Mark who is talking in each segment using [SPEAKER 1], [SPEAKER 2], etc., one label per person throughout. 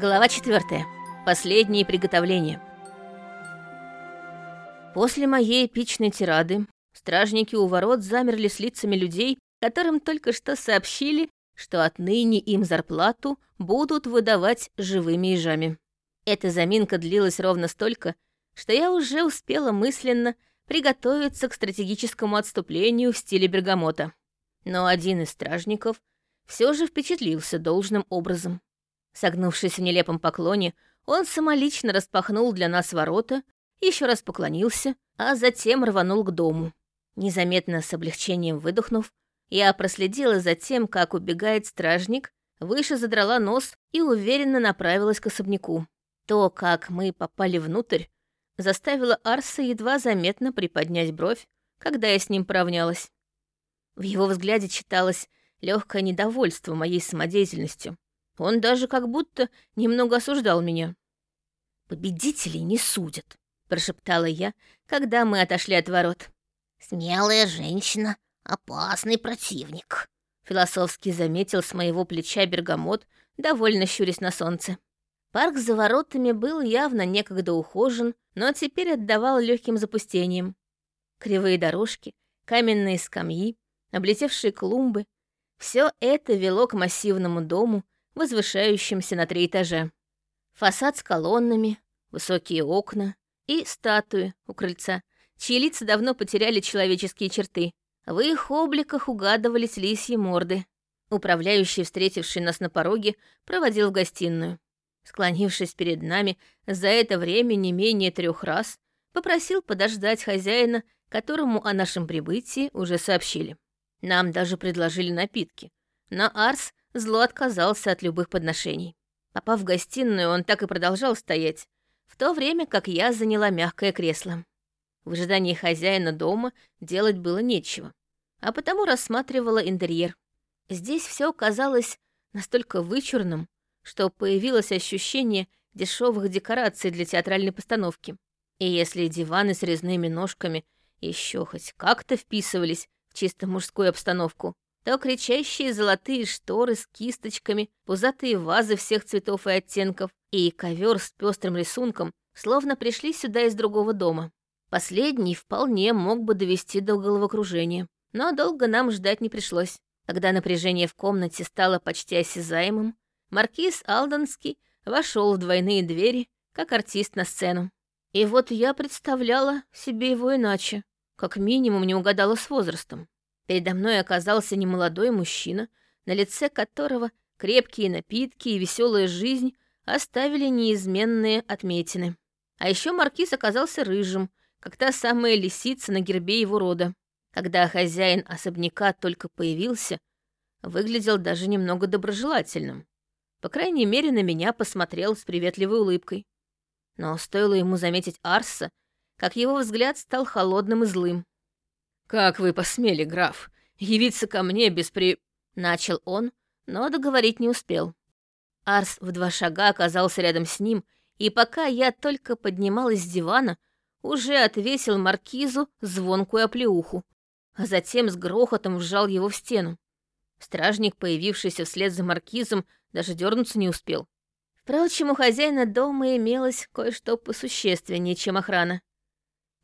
[SPEAKER 1] Глава 4. Последние приготовления. После моей эпичной тирады стражники у ворот замерли с лицами людей, которым только что сообщили, что отныне им зарплату будут выдавать живыми ежами. Эта заминка длилась ровно столько, что я уже успела мысленно приготовиться к стратегическому отступлению в стиле бергамота. Но один из стражников все же впечатлился должным образом. Согнувшись в нелепом поклоне, он самолично распахнул для нас ворота, еще раз поклонился, а затем рванул к дому. Незаметно с облегчением выдохнув, я проследила за тем, как убегает стражник, выше задрала нос и уверенно направилась к особняку. То, как мы попали внутрь, заставило Арса едва заметно приподнять бровь, когда я с ним поравнялась. В его взгляде читалось легкое недовольство моей самодеятельностью. Он даже как будто немного осуждал меня. «Победителей не судят», — прошептала я, когда мы отошли от ворот.
[SPEAKER 2] «Смелая женщина, опасный противник», —
[SPEAKER 1] философски заметил с моего плеча бергамот, довольно щурясь на солнце. Парк за воротами был явно некогда ухожен, но теперь отдавал легким запустением. Кривые дорожки, каменные скамьи, облетевшие клумбы — все это вело к массивному дому, возвышающимся на три этажа. Фасад с колоннами, высокие окна и статуи у крыльца, чьи лица давно потеряли человеческие черты. В их обликах угадывались лисьи морды. Управляющий, встретивший нас на пороге, проводил в гостиную. Склонившись перед нами, за это время не менее трех раз попросил подождать хозяина, которому о нашем прибытии уже сообщили. Нам даже предложили напитки. Но Арс зло отказался от любых подношений. Попав в гостиную, он так и продолжал стоять, в то время как я заняла мягкое кресло. В ожидании хозяина дома делать было нечего, а потому рассматривала интерьер. Здесь все казалось настолько вычурным, что появилось ощущение дешевых декораций для театральной постановки. И если диваны с резными ножками еще хоть как-то вписывались в чисто мужскую обстановку, то кричащие золотые шторы с кисточками, пузатые вазы всех цветов и оттенков и ковер с пестрым рисунком словно пришли сюда из другого дома. Последний вполне мог бы довести до головокружения, но долго нам ждать не пришлось. Когда напряжение в комнате стало почти осязаемым, маркиз Алдонский вошел в двойные двери, как артист на сцену. И вот я представляла себе его иначе, как минимум не угадала с возрастом. Передо мной оказался немолодой мужчина, на лице которого крепкие напитки и веселая жизнь оставили неизменные отметины. А еще маркиз оказался рыжим, как та самая лисица на гербе его рода. Когда хозяин особняка только появился, выглядел даже немного доброжелательным. По крайней мере, на меня посмотрел с приветливой улыбкой. Но стоило ему заметить Арса, как его взгляд стал холодным и злым. «Как вы посмели, граф, явиться ко мне без при...» Начал он, но договорить не успел. Арс в два шага оказался рядом с ним, и пока я только поднималась с дивана, уже отвесил маркизу звонкую оплеуху, а затем с грохотом вжал его в стену. Стражник, появившийся вслед за маркизом, даже дернуться не успел. Впрочем, у хозяина дома имелось кое-что посущественнее, чем охрана.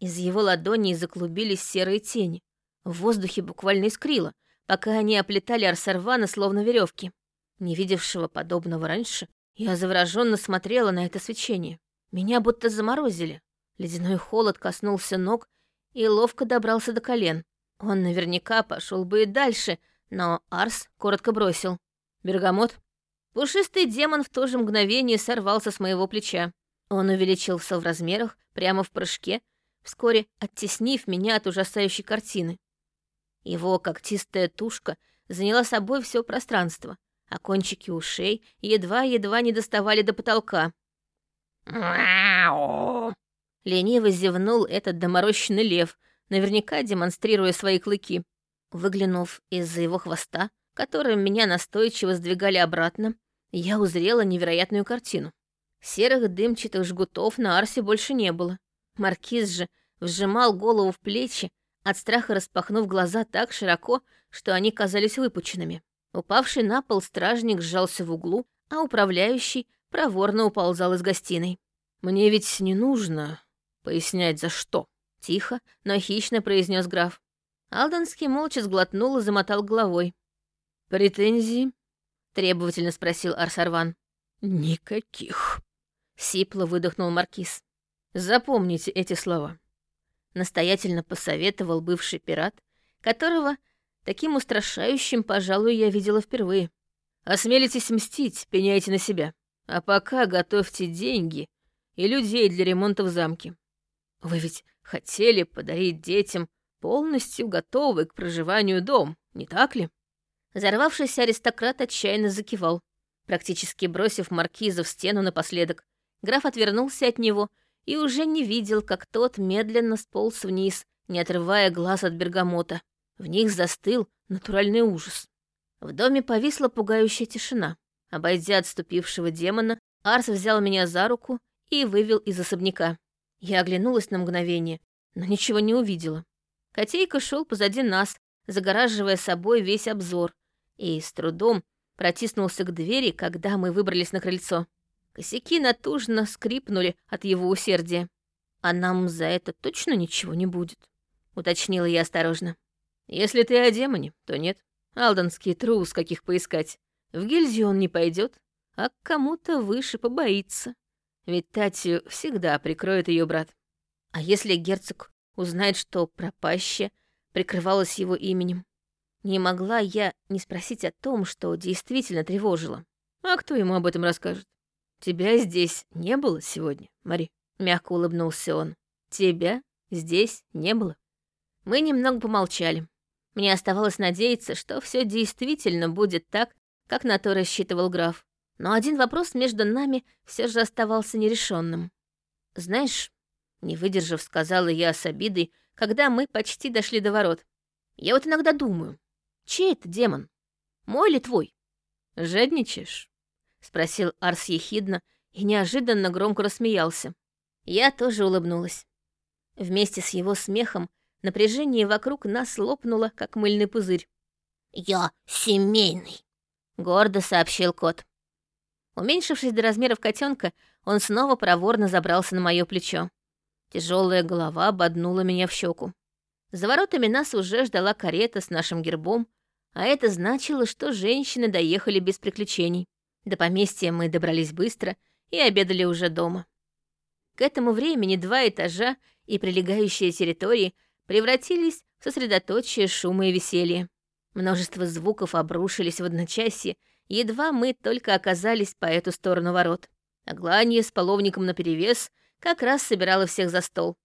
[SPEAKER 1] Из его ладоней заклубились серые тени. В воздухе буквально искрило, пока они оплетали Арсарвана словно веревки. Не видевшего подобного раньше, я завороженно смотрела на это свечение. Меня будто заморозили. Ледяной холод коснулся ног и ловко добрался до колен. Он наверняка пошел бы и дальше, но Арс коротко бросил. «Бергамот?» Пушистый демон в то же мгновение сорвался с моего плеча. Он увеличился в размерах прямо в прыжке, вскоре оттеснив меня от ужасающей картины. Его когтистая тушка заняла собой все пространство, а кончики ушей едва-едва не доставали до потолка.
[SPEAKER 2] «Мяу!»
[SPEAKER 1] Лениво зевнул этот доморощенный лев, наверняка демонстрируя свои клыки. Выглянув из-за его хвоста, которым меня настойчиво сдвигали обратно, я узрела невероятную картину. Серых дымчатых жгутов на Арсе больше не было. Маркиз же вжимал голову в плечи, от страха распахнув глаза так широко, что они казались выпученными. Упавший на пол стражник сжался в углу, а управляющий проворно уползал из гостиной. «Мне ведь не нужно пояснять, за что», — тихо, но хищно произнес граф. Алдонский молча сглотнул и замотал головой. «Претензий?» — требовательно спросил Арсарван. «Никаких», — сипло выдохнул Маркиз. «Запомните эти слова», — настоятельно посоветовал бывший пират, которого таким устрашающим, пожалуй, я видела впервые. «Осмелитесь мстить, пеняйте на себя. А пока готовьте деньги и людей для ремонта в замке. Вы ведь хотели подарить детям полностью готовый к проживанию дом, не так ли?»
[SPEAKER 2] Взорвавшийся аристократ отчаянно закивал практически бросив маркиза в стену напоследок. Граф отвернулся от него и уже не видел, как тот медленно сполз вниз, не отрывая глаз от бергамота. В них застыл натуральный ужас. В доме повисла пугающая тишина. Обойдя отступившего демона, Арс взял меня за руку и вывел из особняка. Я оглянулась на мгновение, но ничего не увидела. Котейка шел позади нас, загораживая собой весь обзор, и с трудом, протиснулся к двери, когда мы выбрались на крыльцо. Косяки натужно скрипнули от его усердия. «А нам за это точно ничего не будет?» — уточнила я осторожно. «Если ты о демоне, то нет. Алдонский трус, каких поискать. В гильдию он не пойдет, а к кому-то выше побоится. Ведь Татью всегда прикроет ее брат. А если герцог узнает, что пропащая прикрывалась его именем? Не могла я не спросить о том, что действительно тревожило. А кто ему об этом расскажет? Тебя здесь не было сегодня, Мари. Мягко улыбнулся он. Тебя здесь не было. Мы немного помолчали. Мне оставалось надеяться, что все действительно будет так, как на то рассчитывал граф. Но один вопрос между нами все же оставался нерешенным. Знаешь, не выдержав, сказала я с обидой, когда мы почти дошли до ворот. Я вот иногда думаю, Чей это демон? Мой или твой? Жадничаешь? Спросил Арс ехидно и неожиданно громко рассмеялся. Я тоже улыбнулась. Вместе с его смехом напряжение вокруг нас лопнуло, как мыльный пузырь. «Я семейный», — гордо сообщил кот. Уменьшившись до размеров котенка, он снова проворно забрался на мое плечо. Тяжелая голова ободнула меня в щеку. За воротами нас уже ждала карета с нашим гербом, а это значило, что женщины доехали без приключений. До поместья мы добрались быстро и обедали уже дома. К этому времени два этажа и прилегающие территории превратились в сосредоточие шума и веселья. Множество звуков обрушились в одночасье, едва мы только оказались по эту сторону ворот. Аглания с половником наперевес как раз собирала всех за стол.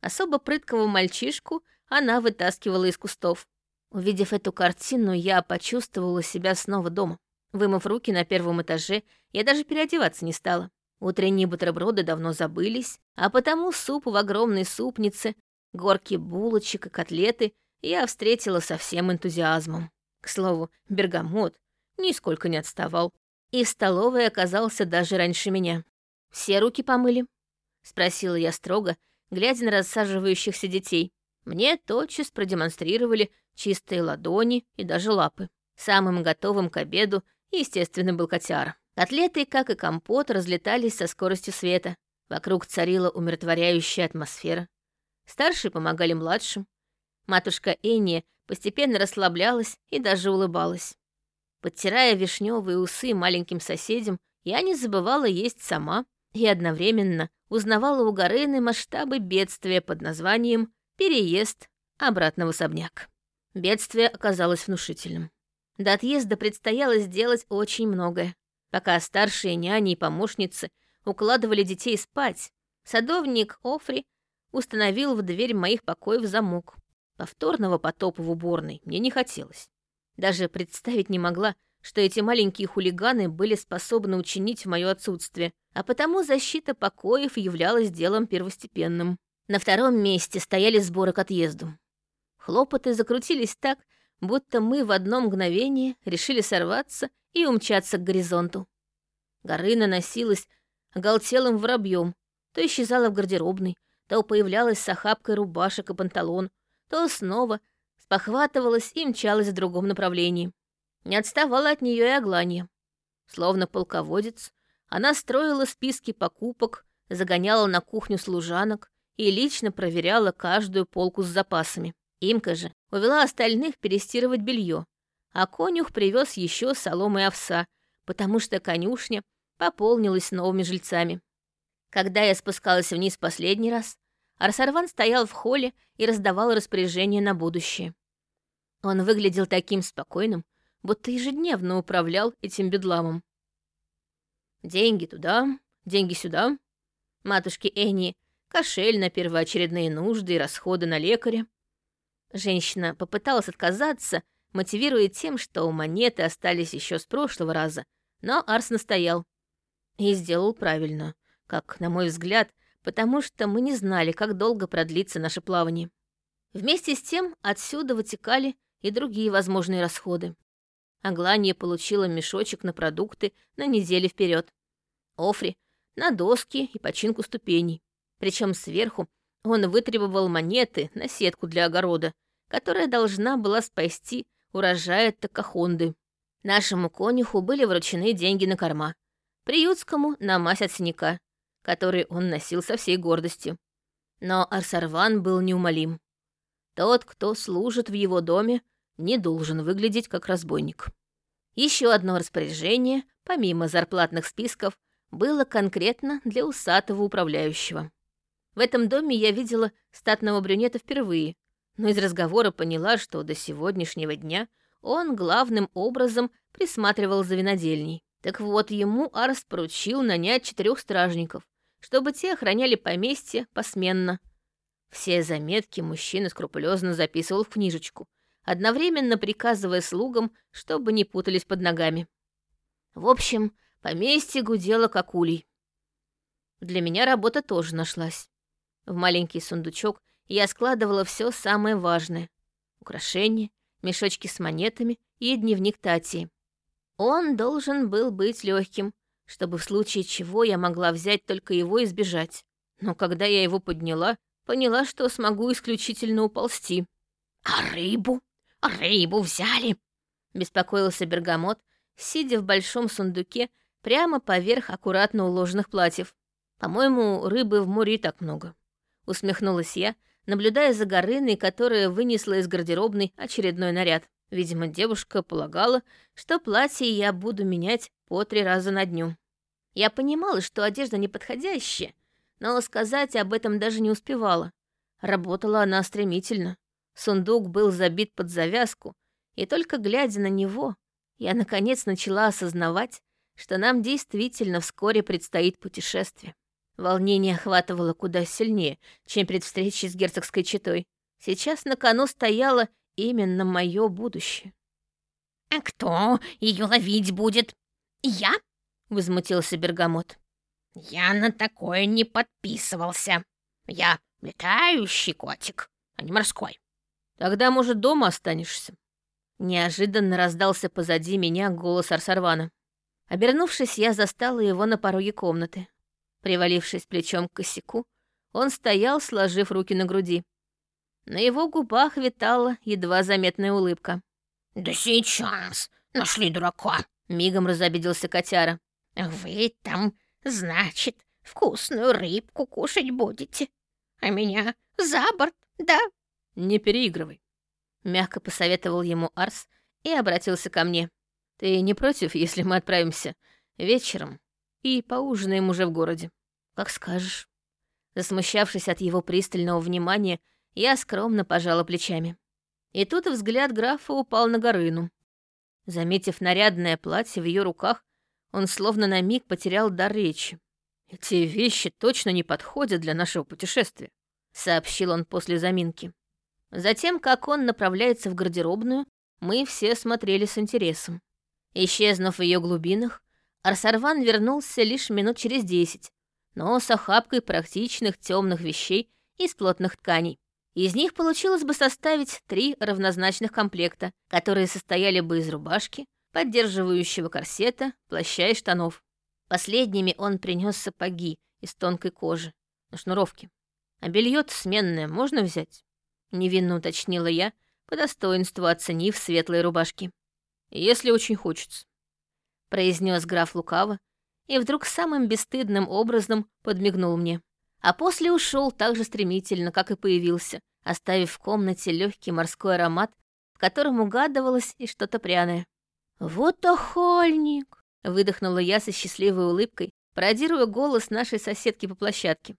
[SPEAKER 2] Особо прыткого мальчишку она вытаскивала из кустов. Увидев эту картину, я почувствовала себя снова дома. Вымыв руки на первом этаже, я даже переодеваться не стала. Утренние бутерброды давно забылись, а потому суп в огромной супнице, горки булочек и котлеты я встретила со всем энтузиазмом. К слову, бергамот нисколько не отставал, и в столовой оказался даже раньше меня. «Все руки помыли?» — спросила я строго, глядя на рассаживающихся детей. Мне тотчас продемонстрировали чистые ладони и даже лапы. Самым готовым к обеду, естественно, был котяр. Котлеты, как и компот, разлетались со скоростью света. Вокруг царила умиротворяющая атмосфера. Старшие помогали младшим. Матушка Энни постепенно расслаблялась и даже улыбалась. Подтирая вишневые усы маленьким соседям, я не забывала есть сама и одновременно узнавала у Горыны масштабы бедствия под названием Переезд обратно в особняк. Бедствие оказалось внушительным. До отъезда предстояло сделать очень многое. Пока старшие няни и помощницы укладывали детей спать, садовник Офри установил в дверь моих покоев замок. Повторного потопа в уборной мне не хотелось. Даже представить не могла, что эти маленькие хулиганы были способны учинить в моё отсутствие, а потому защита покоев являлась делом первостепенным. На втором месте стояли сборы к отъезду. Хлопоты закрутились так, будто мы в одно мгновение решили сорваться и умчаться к горизонту. Горына носилась оголтелым воробьем, то исчезала в гардеробной, то появлялась с охапкой рубашек и панталон, то снова спохватывалась и мчалась в другом направлении. Не отставала от нее и Агланья. Словно полководец, Она строила списки покупок, загоняла на кухню служанок и лично проверяла каждую полку с запасами. Имка же увела остальных перестирывать белье, а конюх привез еще соломы и овса, потому что конюшня пополнилась новыми жильцами. Когда я спускалась вниз последний раз, Арсарван стоял в холле и раздавал распоряжения на будущее. Он выглядел таким спокойным, будто ежедневно управлял этим бедламом. Деньги туда, деньги сюда. Матушке Энни кошель на первоочередные нужды и расходы на лекаря. Женщина попыталась отказаться, мотивируя тем, что монеты остались еще с прошлого раза, но Арс настоял. И сделал правильно, как, на мой взгляд, потому что мы не знали, как долго продлится наше плавание. Вместе с тем отсюда вытекали и другие возможные расходы. Аглания получила мешочек на продукты на неделю вперед. Офри — на доски и починку ступеней. Причем сверху он вытребовал монеты на сетку для огорода, которая должна была спасти урожай от Такахонды. Нашему конюху были вручены деньги на корма. Приютскому — на мазь от синяка, который он носил со всей гордостью. Но Арсарван был неумолим. Тот, кто служит в его доме, не должен выглядеть как разбойник. Еще одно распоряжение, помимо зарплатных списков, было конкретно для усатого управляющего. В этом доме я видела статного брюнета впервые, но из разговора поняла, что до сегодняшнего дня он главным образом присматривал за винодельней. Так вот, ему Арс поручил нанять четырех стражников, чтобы те охраняли поместье посменно. Все заметки мужчина скрупулезно записывал в книжечку, одновременно приказывая слугам, чтобы не путались под ногами. В общем, поместье гудело как улей. Для меня работа тоже нашлась. В маленький сундучок я складывала все самое важное. Украшения, мешочки с монетами и дневник Тати. Он должен был быть легким, чтобы в случае чего я могла взять только его и сбежать. Но когда я его подняла, поняла, что смогу исключительно уползти.
[SPEAKER 3] «А рыбу?» «Рыбу взяли!» — беспокоился Бергамот, сидя в большом сундуке прямо поверх аккуратно уложенных платьев.
[SPEAKER 2] «По-моему, рыбы в море и так много», — усмехнулась я, наблюдая за Горыной, которая вынесла из гардеробной очередной наряд. Видимо, девушка полагала, что платье я буду менять по три раза на дню. Я понимала, что одежда неподходящая, но сказать об этом даже не успевала. Работала она стремительно. Сундук был забит под завязку, и только глядя на него, я наконец начала осознавать, что нам действительно вскоре предстоит путешествие. Волнение охватывало куда сильнее, чем перед встречей с герцогской четой. Сейчас на кону стояло именно мое будущее.
[SPEAKER 3] «А кто ее ловить будет? Я?» — возмутился Бергамот. «Я на такое не подписывался. Я летающий котик, а не морской».
[SPEAKER 2] Тогда, может, дома останешься?» Неожиданно раздался позади меня голос Арсарвана. Обернувшись, я застала его на пороге комнаты. Привалившись плечом к косяку, он стоял, сложив руки на груди. На его губах витала едва заметная улыбка.
[SPEAKER 3] «Да сейчас! Нашли дурака!»
[SPEAKER 2] — мигом разобиделся котяра.
[SPEAKER 3] «Вы там, значит, вкусную рыбку кушать будете, а меня за борт, да?»
[SPEAKER 2] «Не переигрывай», — мягко посоветовал ему Арс и обратился ко мне. «Ты не против, если мы отправимся вечером и поужинаем уже в городе?» «Как скажешь». Засмущавшись от его пристального внимания, я скромно пожала плечами. И тут взгляд графа упал на Горыну. Заметив нарядное платье в ее руках, он словно на миг потерял дар речи. «Эти вещи точно не подходят для нашего путешествия», — сообщил он после заминки. Затем, как он направляется в гардеробную, мы все смотрели с интересом. Исчезнув в ее глубинах, Арсарван вернулся лишь минут через десять, но с охапкой практичных темных вещей из плотных тканей. Из них получилось бы составить три равнозначных комплекта, которые состояли бы из рубашки, поддерживающего корсета, плаща и штанов. Последними он принес сапоги из тонкой кожи на шнуровке. А белье сменное можно взять? Невинно уточнила я, по достоинству оценив светлые рубашки. «Если очень хочется», — произнес граф лукаво,
[SPEAKER 1] и вдруг самым бесстыдным образом подмигнул мне. А после ушел так же стремительно, как и появился, оставив в комнате легкий морской аромат, в котором угадывалось и что-то пряное. «Вот охольник!» — выдохнула я со счастливой улыбкой, пародируя голос нашей соседки по площадке.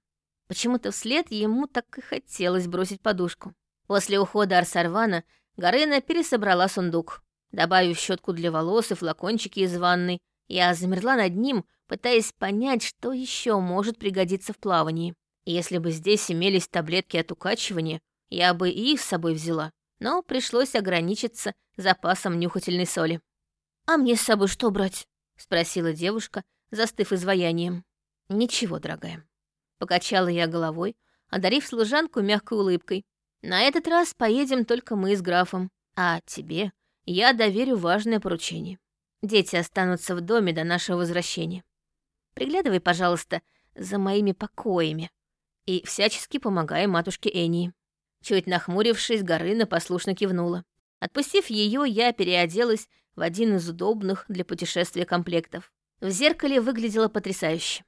[SPEAKER 1] Почему-то вслед ему так и хотелось бросить подушку. После ухода Арсарвана Горына пересобрала сундук. Добавив щетку для волос и флакончики из ванной, я замерла над ним, пытаясь понять, что еще может пригодиться в плавании. Если бы здесь имелись таблетки от укачивания, я бы и их с собой взяла, но пришлось ограничиться запасом нюхательной соли. «А мне с собой что брать?» — спросила девушка, застыв изваянием. «Ничего, дорогая». Покачала я головой, одарив служанку мягкой улыбкой. «На этот раз поедем только мы с графом, а тебе я доверю важное поручение. Дети останутся в доме до нашего возвращения. Приглядывай, пожалуйста, за моими покоями и всячески помогай матушке Энии». Чуть нахмурившись, Горына послушно кивнула. Отпустив ее, я переоделась в один из удобных для путешествия комплектов. В зеркале выглядела потрясающе.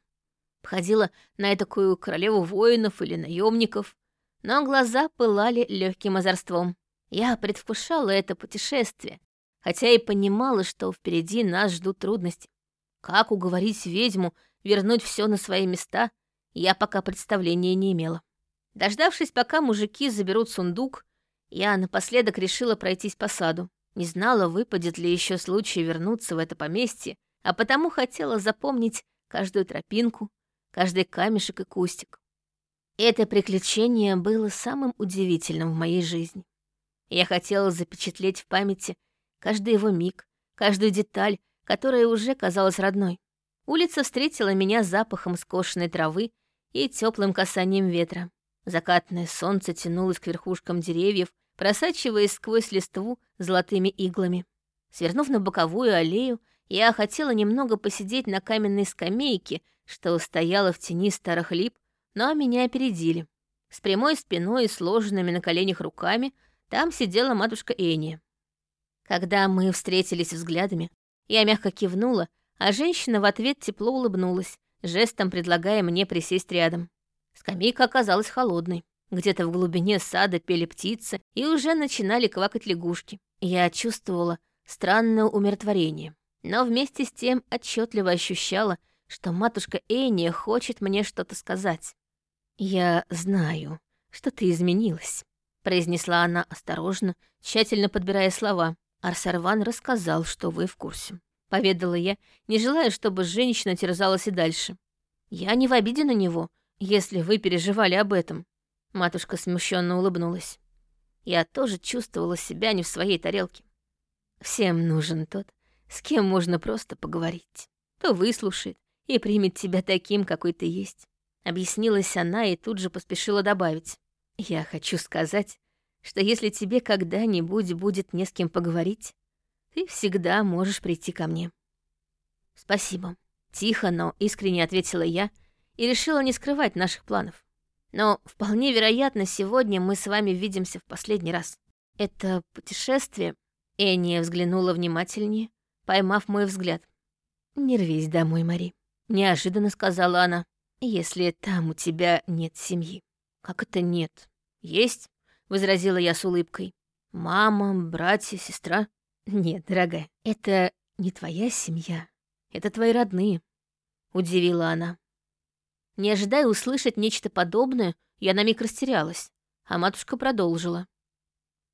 [SPEAKER 1] Походила на такую королеву воинов или наемников, но глаза пылали легким озорством. Я предвкушала это путешествие, хотя и понимала, что впереди нас ждут трудности. Как уговорить ведьму вернуть все на свои места, я пока представления не имела. Дождавшись, пока мужики заберут сундук, я напоследок решила пройтись по саду. Не знала, выпадет ли еще случай вернуться в это поместье, а потому хотела запомнить каждую тропинку, каждый камешек и кустик. Это приключение было самым удивительным в моей жизни. Я хотела запечатлеть в памяти каждый его миг, каждую деталь, которая уже казалась родной. Улица встретила меня запахом скошенной травы и теплым касанием ветра. Закатное солнце тянулось к верхушкам деревьев, просачиваясь сквозь листву золотыми иглами. Свернув на боковую аллею, я хотела немного посидеть на каменной скамейке, что стояла в тени старых лип, но меня опередили. С прямой спиной и сложенными на коленях руками там сидела матушка Эни. Когда мы встретились взглядами, я мягко кивнула, а женщина в ответ тепло улыбнулась, жестом предлагая мне присесть рядом. Скамейка оказалась холодной. Где-то в глубине сада пели птицы и уже начинали квакать лягушки. Я чувствовала странное умиротворение но вместе с тем отчетливо ощущала, что матушка Эния хочет мне что-то сказать. «Я знаю, что ты изменилась», — произнесла она осторожно, тщательно подбирая слова. Арсарван рассказал, что вы в курсе. Поведала я, не желая, чтобы женщина терзалась и дальше. «Я не в обиде на него, если вы переживали об этом». Матушка смущенно улыбнулась. Я тоже чувствовала себя не в своей тарелке. Всем нужен тот, с кем можно просто поговорить. То выслушает и примет тебя таким, какой ты есть. Объяснилась она и тут же поспешила добавить. Я хочу сказать, что если тебе когда-нибудь будет не с кем поговорить, ты всегда можешь прийти ко мне. Спасибо. Тихо, но искренне ответила я и решила не скрывать наших планов. Но вполне вероятно, сегодня мы с вами видимся в последний раз. Это путешествие... Эния взглянула внимательнее, поймав мой взгляд. «Не рвись домой, Мари», — неожиданно сказала она, «если там у тебя нет семьи». «Как это нет?» «Есть», — возразила я с улыбкой. «Мама, братья, сестра». «Нет, дорогая, это не твоя семья, это твои родные», — удивила она. Не ожидая услышать нечто подобное, я на миг растерялась, а матушка продолжила.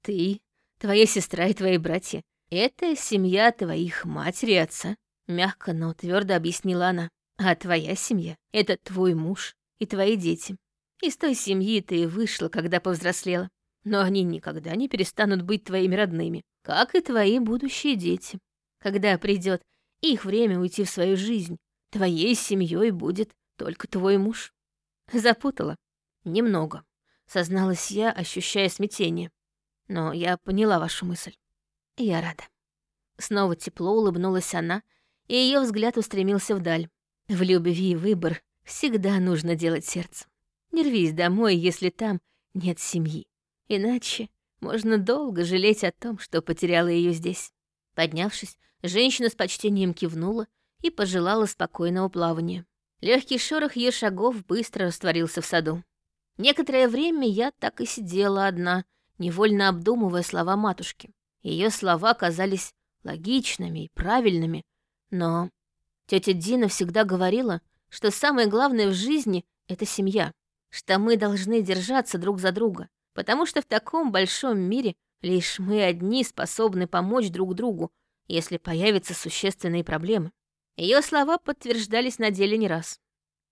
[SPEAKER 1] «Ты, твоя сестра и твои братья «Это семья твоих матери и отца», — мягко, но твердо объяснила она. «А твоя семья — это твой муж и твои дети. Из той семьи ты и вышла, когда повзрослела. Но они никогда не перестанут быть твоими родными, как и твои будущие дети. Когда придет их время уйти в свою жизнь, твоей семьей будет только твой муж». Запутала. Немного. Созналась я, ощущая смятение. Но я поняла вашу мысль. Я рада. Снова тепло улыбнулась она, и ее взгляд устремился вдаль. В любви выбор всегда нужно делать сердцем. Не рвись домой, если там нет семьи. Иначе можно долго жалеть о том, что потеряла ее здесь. Поднявшись, женщина с почтением кивнула и пожелала спокойного плавания. Легкий шорох ее шагов быстро растворился в саду. Некоторое время я так и сидела одна, невольно обдумывая слова матушки. Ее слова казались логичными и правильными, но тетя Дина всегда говорила, что самое главное в жизни — это семья, что мы должны держаться друг за друга, потому что в таком большом мире лишь мы одни способны помочь друг другу, если появятся существенные проблемы. Ее слова подтверждались на деле не раз.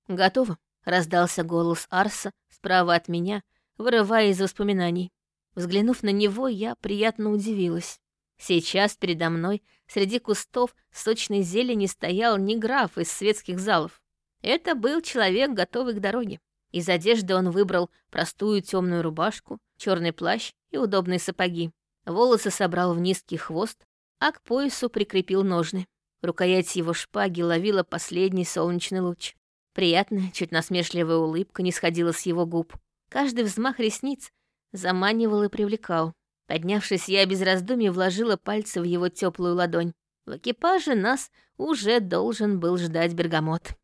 [SPEAKER 1] «Готово», — раздался голос Арса справа от меня, вырывая из воспоминаний. Взглянув на него, я приятно удивилась. Сейчас передо мной среди кустов сочной зелени стоял не граф из светских залов. Это был человек, готовый к дороге. Из одежды он выбрал простую темную рубашку, черный плащ и удобные сапоги. Волосы собрал в низкий хвост, а к поясу прикрепил ножны. Рукоять его шпаги ловила последний солнечный луч. Приятная, чуть насмешливая улыбка не сходила с его губ. Каждый взмах ресниц заманивал и привлекал. Поднявшись, я без раздумий вложила пальцы в его теплую ладонь. В экипаже нас уже должен был ждать бергамот.